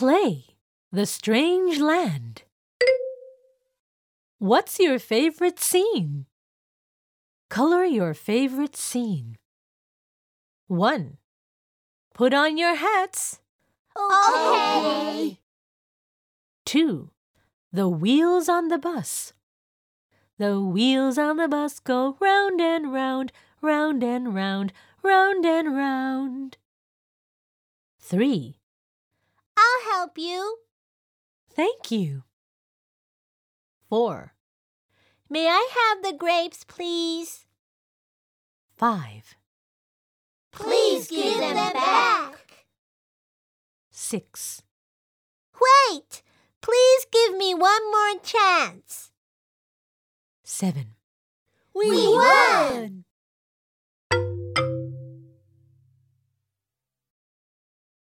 Play The Strange Land. What's your favorite scene? Color your favorite scene. 1. Put on your hats. Okay. 2. The wheels on the bus. The wheels on the bus go round and round, round and round, round and round. 3. I'll help you. Thank you. 4. May I have the grapes, please? 5. Please give them back. 6. Wait! Please give me one more chance. 7. We won!